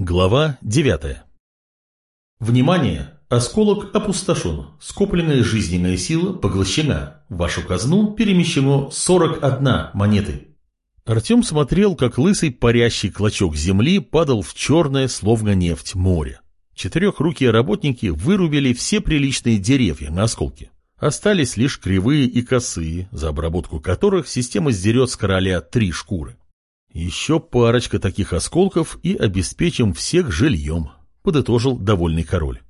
Глава 9. Внимание! Осколок опустошен. Скопленная жизненная сила поглощена. Вашу казну перемещено 41 монеты. Артем смотрел, как лысый парящий клочок земли падал в черное, словно нефть, море. Четырехрукие работники вырубили все приличные деревья на осколке. Остались лишь кривые и косые, за обработку которых система сдерет с короля три шкуры. Еще парочка таких осколков и обеспечим всех жильем, подытожил довольный король.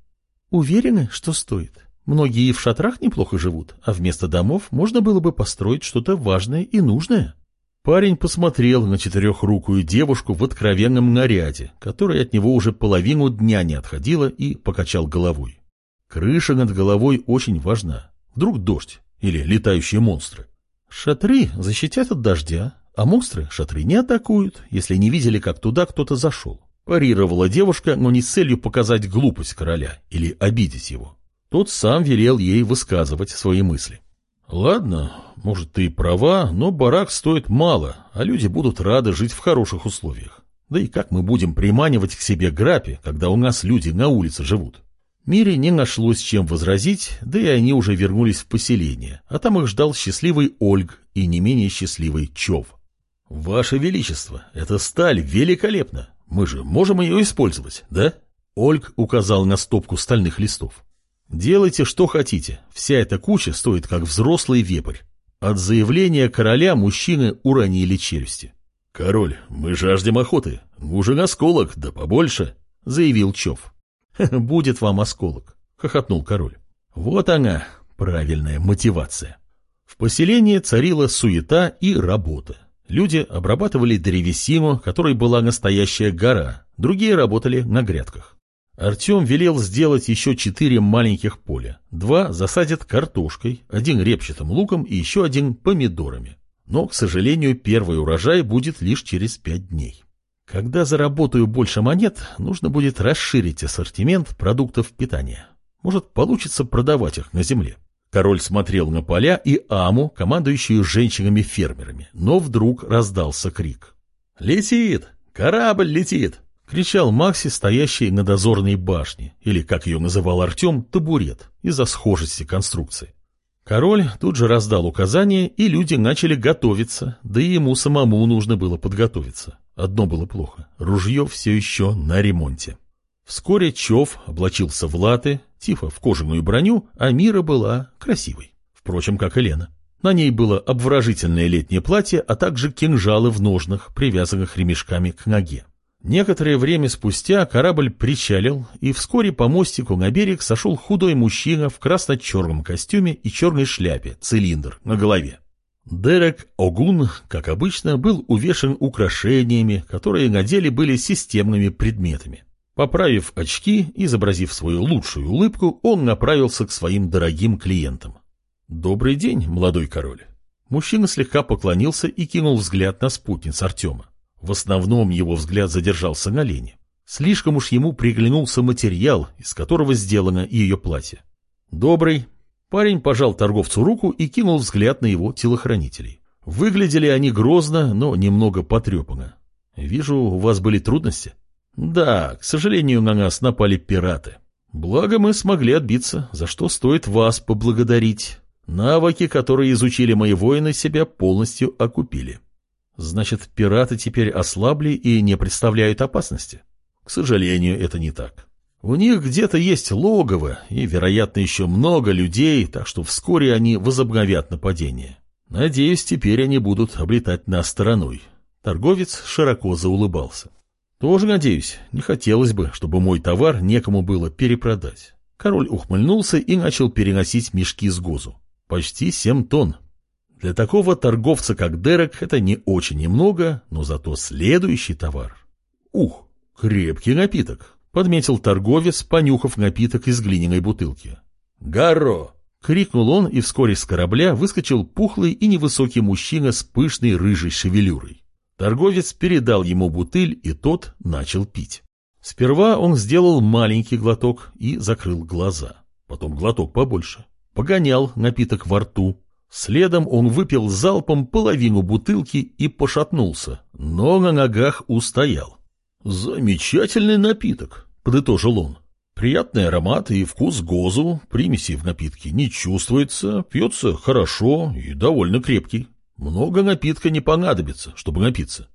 Уверены, что стоит? Многие в шатрах неплохо живут, а вместо домов можно было бы построить что-то важное и нужное. Парень посмотрел на четырехрукую девушку в откровенном наряде, которая от него уже половину дня не отходила и покачал головой. Крыша над головой очень важна. Вдруг дождь или летающие монстры. Шатры защитят от дождя, а монстры шатры не атакуют, если не видели, как туда кто-то зашел. Парировала девушка, но не с целью показать глупость короля или обидеть его. Тот сам велел ей высказывать свои мысли. «Ладно, может, ты и права, но барак стоит мало, а люди будут рады жить в хороших условиях. Да и как мы будем приманивать к себе грапи, когда у нас люди на улице живут?» Мире не нашлось чем возразить, да и они уже вернулись в поселение, а там их ждал счастливый Ольг и не менее счастливый Чов. «Ваше Величество, эта сталь великолепна. Мы же можем ее использовать, да?» Ольг указал на стопку стальных листов. «Делайте, что хотите. Вся эта куча стоит, как взрослый вепрь. От заявления короля мужчины уронили челюсти. «Король, мы жаждем охоты. Нужен осколок, да побольше», — заявил Чов. «Будет вам осколок», — хохотнул король. «Вот она, правильная мотивация». В поселении царила суета и работа. Люди обрабатывали древесину, которой была настоящая гора, другие работали на грядках. Артем велел сделать еще четыре маленьких поля. Два засадят картошкой, один репчатым луком и еще один помидорами. Но, к сожалению, первый урожай будет лишь через пять дней. Когда заработаю больше монет, нужно будет расширить ассортимент продуктов питания. Может, получится продавать их на земле. Король смотрел на поля и Аму, командующую женщинами-фермерами, но вдруг раздался крик. «Летит! Корабль летит!» — кричал Макси, стоящий на дозорной башне, или, как ее называл Артем, табурет, из-за схожести конструкции. Король тут же раздал указания, и люди начали готовиться, да и ему самому нужно было подготовиться. Одно было плохо — ружье все еще на ремонте. Вскоре Чов облачился в латы, Тифа в кожаную броню, а Мира была красивой. Впрочем, как и Лена. На ней было обворожительное летнее платье, а также кинжалы в ножнах, привязанных ремешками к ноге. Некоторое время спустя корабль причалил, и вскоре по мостику на берег сошел худой мужчина в красно-черном костюме и черной шляпе, цилиндр на голове. Дерек Огун, как обычно, был увешан украшениями, которые на деле были системными предметами. Поправив очки, изобразив свою лучшую улыбку, он направился к своим дорогим клиентам. «Добрый день, молодой король». Мужчина слегка поклонился и кинул взгляд на спутниц Артема. В основном его взгляд задержался на Лене. Слишком уж ему приглянулся материал, из которого сделано ее платье. «Добрый». Парень пожал торговцу руку и кинул взгляд на его телохранителей. Выглядели они грозно, но немного потрепанно. «Вижу, у вас были трудности». Да, к сожалению, на нас напали пираты. Благо мы смогли отбиться, за что стоит вас поблагодарить. Навыки, которые изучили мои воины, себя полностью окупили. Значит, пираты теперь ослабли и не представляют опасности? К сожалению, это не так. У них где-то есть логово и, вероятно, еще много людей, так что вскоре они возобновят нападение. Надеюсь, теперь они будут облетать нас стороной. Торговец широко заулыбался. Тоже надеюсь, не хотелось бы, чтобы мой товар некому было перепродать. Король ухмыльнулся и начал переносить мешки с гозу. Почти семь тонн. Для такого торговца, как Дерек, это не очень немного, но зато следующий товар. Ух, крепкий напиток, подметил торговец, понюхав напиток из глиняной бутылки. Гарро! крикнул он, и вскоре с корабля выскочил пухлый и невысокий мужчина с пышной рыжей шевелюрой. Торговец передал ему бутыль, и тот начал пить. Сперва он сделал маленький глоток и закрыл глаза. Потом глоток побольше. Погонял напиток во рту. Следом он выпил залпом половину бутылки и пошатнулся, но на ногах устоял. Замечательный напиток, подытожил он. Приятный аромат и вкус гозу, примеси в напитке не чувствуется, пьется хорошо и довольно крепкий. Много напитка не понадобится, чтобы напиться.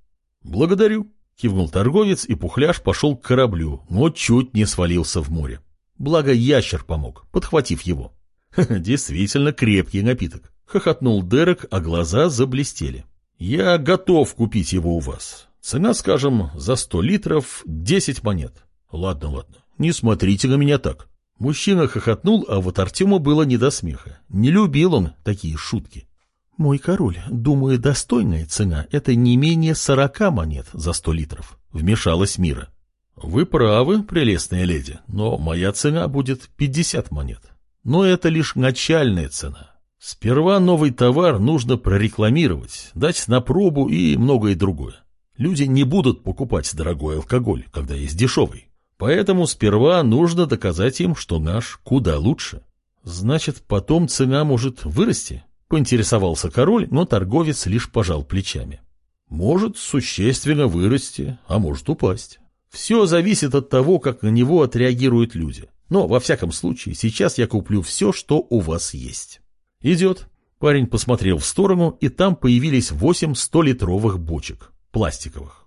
Благодарю, кивнул торговец, и пухляж пошел к кораблю, но чуть не свалился в море. Благо ящер помог, подхватив его. Действительно крепкий напиток. Хохотнул Дерек, а глаза заблестели. Я готов купить его у вас. Цена, скажем, за сто литров десять монет. Ладно, ладно, не смотрите на меня так. Мужчина хохотнул, а вот Артему было не до смеха. Не любил он такие шутки. «Мой король, думаю, достойная цена — это не менее сорока монет за сто литров», — вмешалась Мира. «Вы правы, прелестная леди, но моя цена будет пятьдесят монет. Но это лишь начальная цена. Сперва новый товар нужно прорекламировать, дать на пробу и многое другое. Люди не будут покупать дорогой алкоголь, когда есть дешевый. Поэтому сперва нужно доказать им, что наш куда лучше. Значит, потом цена может вырасти? Поинтересовался король, но торговец лишь пожал плечами. Может существенно вырасти, а может упасть. Все зависит от того, как на него отреагируют люди. Но, во всяком случае, сейчас я куплю все, что у вас есть. Идет. Парень посмотрел в сторону, и там появились восемь столитровых бочек, пластиковых.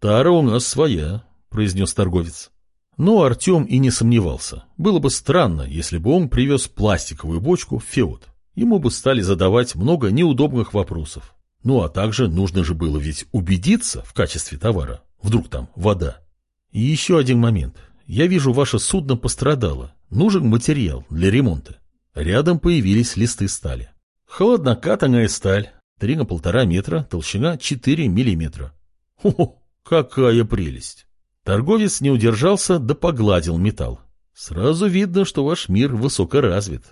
«Тара у нас своя», — произнес торговец. Но Артем и не сомневался. Было бы странно, если бы он привез пластиковую бочку в Феод. Ему бы стали задавать много неудобных вопросов. Ну а также нужно же было ведь убедиться в качестве товара. Вдруг там вода. И еще один момент. Я вижу, ваше судно пострадало. Нужен материал для ремонта. Рядом появились листы стали. Холоднокатанная сталь. Три на полтора метра, толщина 4 миллиметра. Хо-хо, какая прелесть! Торговец не удержался, да погладил металл. Сразу видно, что ваш мир высоко развит.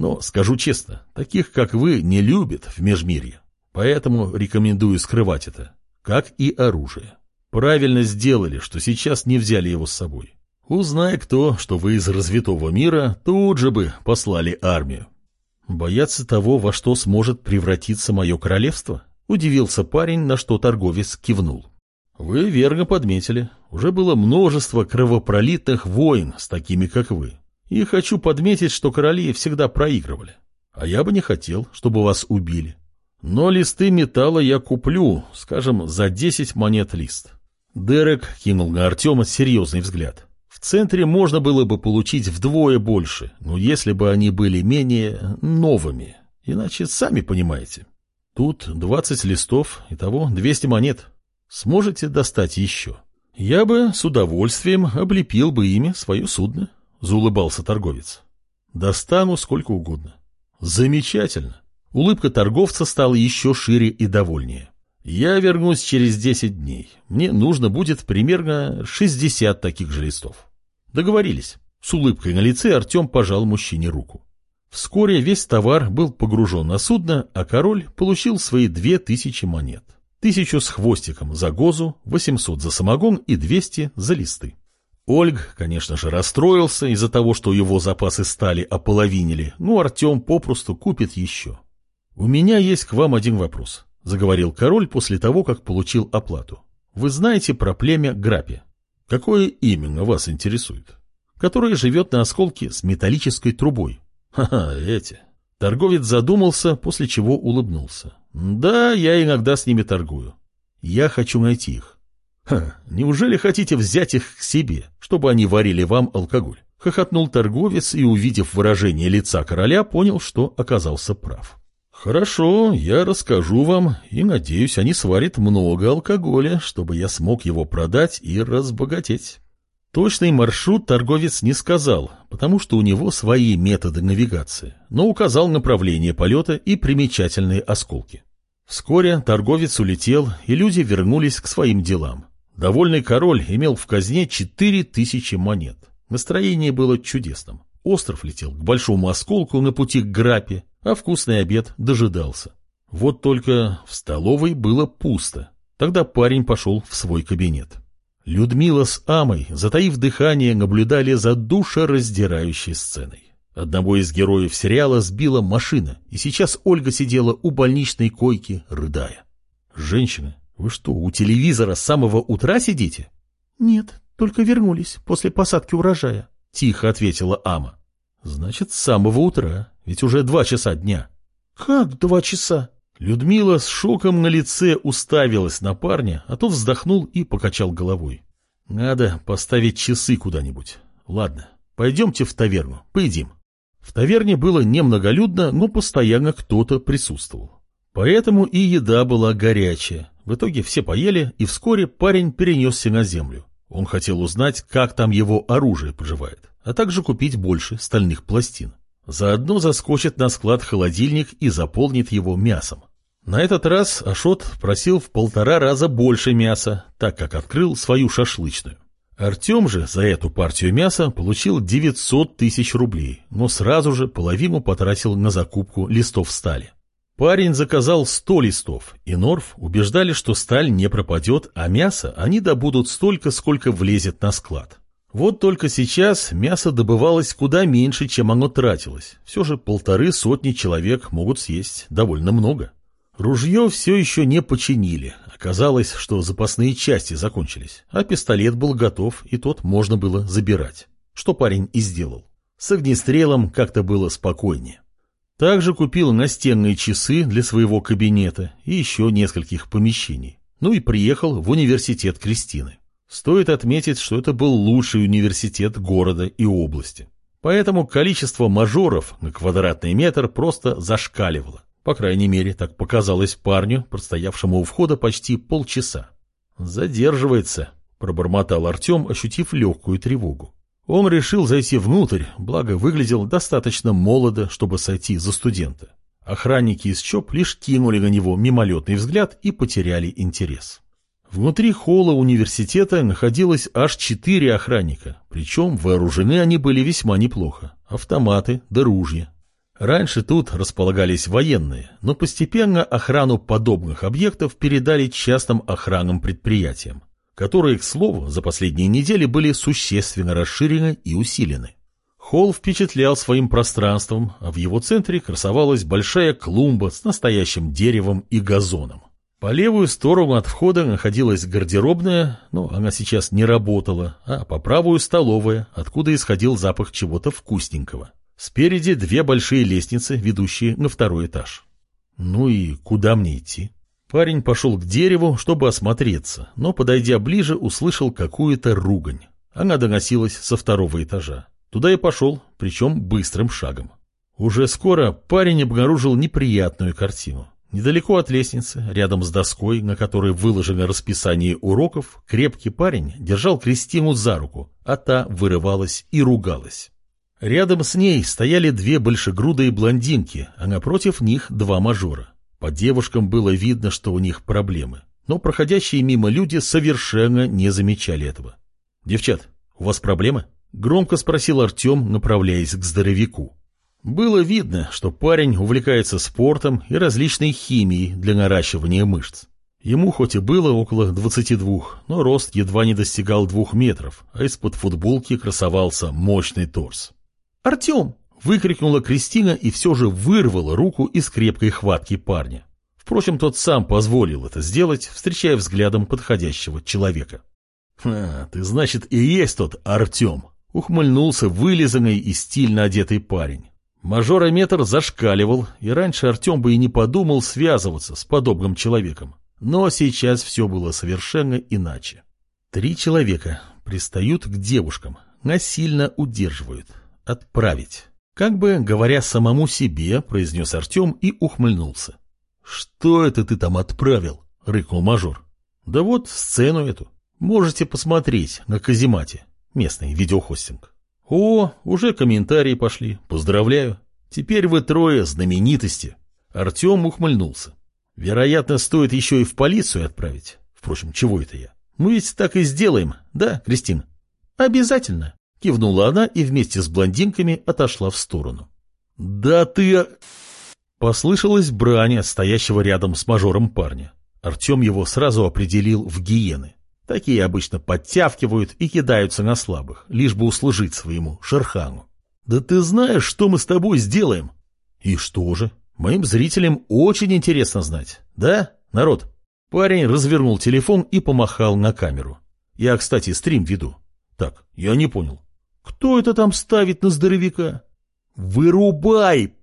Но, скажу честно, таких, как вы, не любят в межмирье. Поэтому рекомендую скрывать это, как и оружие. Правильно сделали, что сейчас не взяли его с собой. Узнай кто, что вы из развитого мира, тут же бы послали армию. Бояться того, во что сможет превратиться мое королевство? Удивился парень, на что торговец кивнул. Вы верно подметили, уже было множество кровопролитных войн с такими, как вы. И хочу подметить, что короли всегда проигрывали. А я бы не хотел, чтобы вас убили. Но листы металла я куплю, скажем, за 10 монет лист. Дерек кинул на Артема серьезный взгляд. В центре можно было бы получить вдвое больше, но если бы они были менее новыми. Иначе сами понимаете. Тут 20 листов, итого 200 монет. Сможете достать еще? Я бы с удовольствием облепил бы ими свое судно, заулыбался торговец. Достану сколько угодно. Замечательно. Улыбка торговца стала еще шире и довольнее. Я вернусь через 10 дней. Мне нужно будет примерно 60 таких же листов. Договорились. С улыбкой на лице Артем пожал мужчине руку. Вскоре весь товар был погружен на судно, а король получил свои две тысячи монет. Тысячу с хвостиком за гозу, 800 за самогон и 200 за листы. Ольг, конечно же, расстроился из-за того, что его запасы стали ополовинили, но Артем попросту купит еще. «У меня есть к вам один вопрос», — заговорил король после того, как получил оплату. «Вы знаете про племя Грапи? Какое именно вас интересует? Которое живет на осколке с металлической трубой. Ха-ха, эти». Торговец задумался, после чего улыбнулся. Да, я иногда с ними торгую. Я хочу найти их. Ха, неужели хотите взять их к себе, чтобы они варили вам алкоголь? Хохотнул торговец и, увидев выражение лица короля, понял, что оказался прав. Хорошо, я расскажу вам, и, надеюсь, они сварят много алкоголя, чтобы я смог его продать и разбогатеть. Точный маршрут торговец не сказал, потому что у него свои методы навигации, но указал направление полета и примечательные осколки. Вскоре торговец улетел, и люди вернулись к своим делам. Довольный король имел в казне четыре тысячи монет. Настроение было чудесным. Остров летел к большому осколку на пути к Грапе, а вкусный обед дожидался. Вот только в столовой было пусто. Тогда парень пошел в свой кабинет. Людмила с Амой, затаив дыхание, наблюдали за душераздирающей сценой. Одного из героев сериала сбила машина, и сейчас Ольга сидела у больничной койки, рыдая. «Женщина, вы что, у телевизора с самого утра сидите?» Нет, только вернулись после посадки урожая, тихо ответила Ама. Значит, с самого утра, ведь уже два часа дня. Как два часа? Людмила с шоком на лице уставилась на парня, а тот вздохнул и покачал головой. Надо поставить часы куда-нибудь. Ладно, пойдемте в таверну, поедим. В таверне было немноголюдно, но постоянно кто-то присутствовал. Поэтому и еда была горячая. В итоге все поели, и вскоре парень перенесся на землю. Он хотел узнать, как там его оружие поживает, а также купить больше стальных пластин. Заодно заскочит на склад холодильник и заполнит его мясом. На этот раз Ашот просил в полтора раза больше мяса, так как открыл свою шашлычную. Артем же за эту партию мяса получил 900 тысяч рублей, но сразу же половину потратил на закупку листов стали. Парень заказал 100 листов, и Норф убеждали, что сталь не пропадет, а мясо они добудут столько, сколько влезет на склад. Вот только сейчас мясо добывалось куда меньше, чем оно тратилось. Все же полторы сотни человек могут съесть довольно много. Ружье все еще не починили. Оказалось, что запасные части закончились, а пистолет был готов, и тот можно было забирать. Что парень и сделал. С огнестрелом как-то было спокойнее. Также купил настенные часы для своего кабинета и еще нескольких помещений. Ну и приехал в университет Кристины. Стоит отметить, что это был лучший университет города и области. Поэтому количество мажоров на квадратный метр просто зашкаливало. По крайней мере, так показалось парню, простоявшему у входа почти полчаса. «Задерживается», — пробормотал Артем, ощутив легкую тревогу. Он решил зайти внутрь, благо выглядел достаточно молодо, чтобы сойти за студента. Охранники из ЧОП лишь кинули на него мимолетный взгляд и потеряли интерес. Внутри холла университета находилось аж четыре охранника, причем вооружены они были весьма неплохо. Автоматы да ружья. Раньше тут располагались военные, но постепенно охрану подобных объектов передали частным охранным предприятиям, которые, к слову, за последние недели были существенно расширены и усилены. Холл впечатлял своим пространством, а в его центре красовалась большая клумба с настоящим деревом и газоном. По левую сторону от входа находилась гардеробная, но она сейчас не работала, а по правую столовая, откуда исходил запах чего-то вкусненького. Спереди две большие лестницы, ведущие на второй этаж. Ну и куда мне идти? Парень пошел к дереву, чтобы осмотреться, но, подойдя ближе, услышал какую-то ругань. Она доносилась со второго этажа. Туда и пошел, причем быстрым шагом. Уже скоро парень обнаружил неприятную картину. Недалеко от лестницы, рядом с доской, на которой выложено расписание уроков, крепкий парень держал Кристину за руку, а та вырывалась и ругалась. Рядом с ней стояли две большегрудые блондинки, а напротив них два мажора. По девушкам было видно, что у них проблемы, но проходящие мимо люди совершенно не замечали этого. «Девчат, у вас проблемы?» — громко спросил Артем, направляясь к здоровяку. Было видно, что парень увлекается спортом и различной химией для наращивания мышц. Ему хоть и было около 22, но рост едва не достигал двух метров, а из-под футболки красовался мощный торс. «Артем!» — выкрикнула Кристина и все же вырвала руку из крепкой хватки парня. Впрочем, тот сам позволил это сделать, встречая взглядом подходящего человека. «А, ты, значит, и есть тот Артем!» — ухмыльнулся вылизанный и стильно одетый парень. Мажорометр зашкаливал, и раньше Артем бы и не подумал связываться с подобным человеком. Но сейчас все было совершенно иначе. Три человека пристают к девушкам, насильно удерживают. Отправить. Как бы, говоря самому себе, произнес Артем и ухмыльнулся. «Что это ты там отправил?» — рыкнул мажор. «Да вот сцену эту. Можете посмотреть на Казимате, местный видеохостинг». «О, уже комментарии пошли. Поздравляю. Теперь вы трое знаменитости». Артем ухмыльнулся. «Вероятно, стоит еще и в полицию отправить. Впрочем, чего это я? Мы ведь так и сделаем, да, Кристина?» «Обязательно», Кивнула она и вместе с блондинками отошла в сторону. «Да ты...» Послышалась брань стоящего рядом с мажором парня. Артем его сразу определил в гиены. Такие обычно подтявкивают и кидаются на слабых, лишь бы услужить своему Шерхану. «Да ты знаешь, что мы с тобой сделаем?» «И что же? Моим зрителям очень интересно знать. Да, народ?» Парень развернул телефон и помахал на камеру. Я, кстати, стрим веду. Так, я не понял. Кто это там ставит на здоровяка? Вырубай!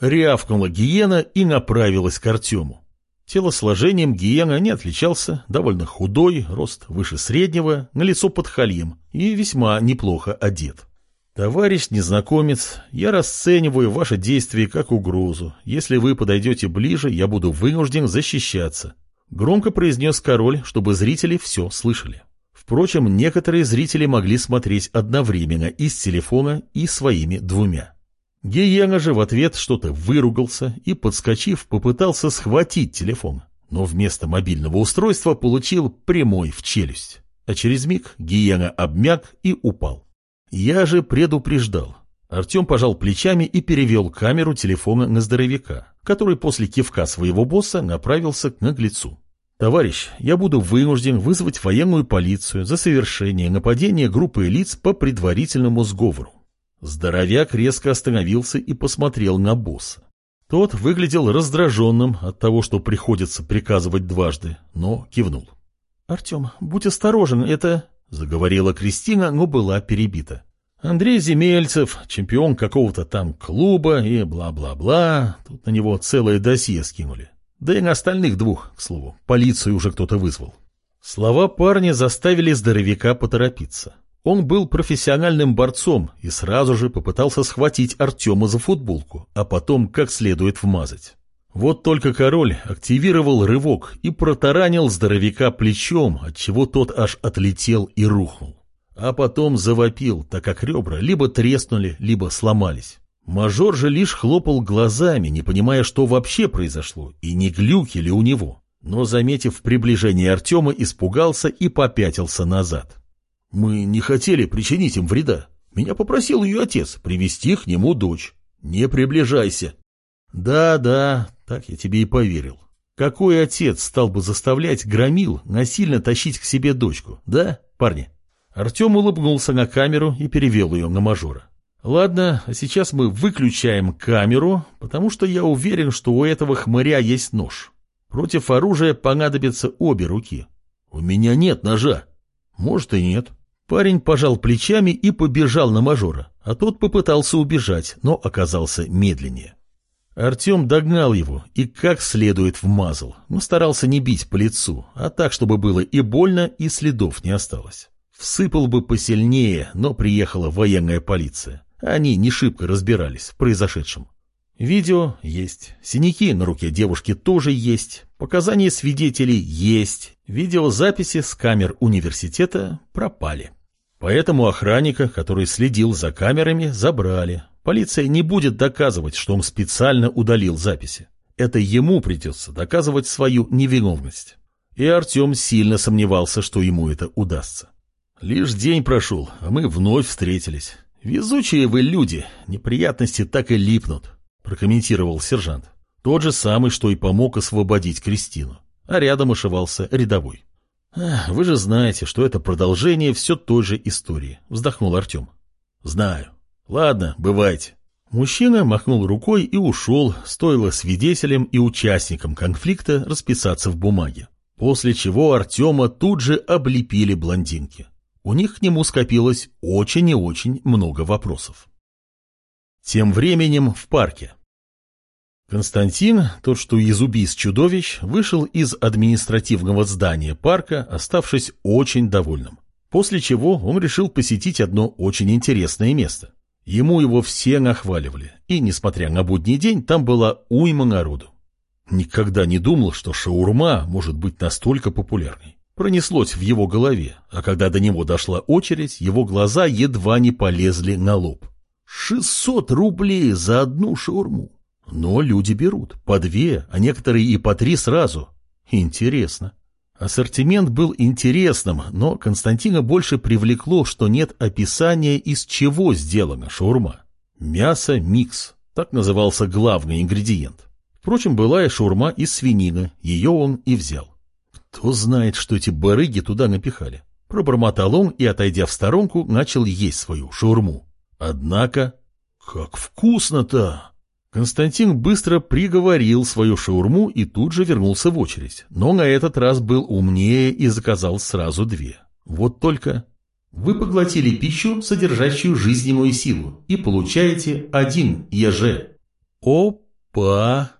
Рявкнула гиена и направилась к Артему. Телосложением гиена не отличался, довольно худой, рост выше среднего, на лицо подхальем и весьма неплохо одет. «Товарищ незнакомец, я расцениваю ваше действие как угрозу. Если вы подойдете ближе, я буду вынужден защищаться», — громко произнес король, чтобы зрители все слышали. Впрочем, некоторые зрители могли смотреть одновременно и с телефона, и своими двумя. Гиена же в ответ что-то выругался и, подскочив, попытался схватить телефон, но вместо мобильного устройства получил прямой в челюсть. А через миг Гиена обмяк и упал. Я же предупреждал. Артем пожал плечами и перевел камеру телефона на здоровяка, который после кивка своего босса направился к наглецу. «Товарищ, я буду вынужден вызвать военную полицию за совершение нападения группы лиц по предварительному сговору. Здоровяк резко остановился и посмотрел на босса. Тот выглядел раздраженным от того, что приходится приказывать дважды, но кивнул. — Артем, будь осторожен, это... — заговорила Кристина, но была перебита. Андрей Земельцев, чемпион какого-то там клуба и бла-бла-бла. Тут на него целое досье скинули. Да и на остальных двух, к слову. Полицию уже кто-то вызвал. Слова парня заставили здоровяка поторопиться. Он был профессиональным борцом и сразу же попытался схватить Артема за футболку, а потом как следует вмазать. Вот только король активировал рывок и протаранил здоровяка плечом, отчего тот аж отлетел и рухнул. А потом завопил, так как ребра либо треснули, либо сломались. Мажор же лишь хлопал глазами, не понимая, что вообще произошло, и не глюки ли у него. Но, заметив приближение Артема, испугался и попятился назад. Мы не хотели причинить им вреда. Меня попросил ее отец привести к нему дочь. Не приближайся. Да, да, так я тебе и поверил. Какой отец стал бы заставлять громил насильно тащить к себе дочку, да, парни? Артем улыбнулся на камеру и перевел ее на мажора. Ладно, а сейчас мы выключаем камеру, потому что я уверен, что у этого хмыря есть нож. Против оружия понадобятся обе руки. У меня нет ножа. Может и нет. Парень пожал плечами и побежал на мажора, а тот попытался убежать, но оказался медленнее. Артем догнал его и как следует вмазал, но старался не бить по лицу, а так, чтобы было и больно, и следов не осталось. Всыпал бы посильнее, но приехала военная полиция. Они не шибко разбирались в произошедшем. Видео есть, синяки на руке девушки тоже есть, показания свидетелей есть, видеозаписи с камер университета пропали. Поэтому охранника, который следил за камерами, забрали. Полиция не будет доказывать, что он специально удалил записи. Это ему придется доказывать свою невиновность. И Артем сильно сомневался, что ему это удастся. Лишь день прошел, а мы вновь встретились. Везучие вы люди, неприятности так и липнут, прокомментировал сержант. Тот же самый, что и помог освободить Кристину. А рядом ошивался рядовой. «Вы же знаете, что это продолжение все той же истории», — вздохнул Артем. «Знаю. Ладно, бывайте». Мужчина махнул рукой и ушел, стоило свидетелям и участникам конфликта расписаться в бумаге. После чего Артема тут же облепили блондинки. У них к нему скопилось очень и очень много вопросов. Тем временем в парке. Константин, тот, что из убийств чудовищ, вышел из административного здания парка, оставшись очень довольным. После чего он решил посетить одно очень интересное место. Ему его все нахваливали, и, несмотря на будний день, там была уйма народу. Никогда не думал, что шаурма может быть настолько популярной. Пронеслось в его голове, а когда до него дошла очередь, его глаза едва не полезли на лоб. «Шестьсот рублей за одну шаурму!» Но люди берут по две, а некоторые и по три сразу. Интересно. Ассортимент был интересным, но Константина больше привлекло, что нет описания, из чего сделана шаурма. Мясо-микс. Так назывался главный ингредиент. Впрочем, была и шаурма из свинины, ее он и взял. Кто знает, что эти барыги туда напихали. Пробормотал он и, отойдя в сторонку, начал есть свою шаурму. Однако, как вкусно-то! Константин быстро приговорил свою шаурму и тут же вернулся в очередь, но на этот раз был умнее и заказал сразу две. Вот только вы поглотили пищу, содержащую жизненную силу, и получаете один ЕЖ. Опа!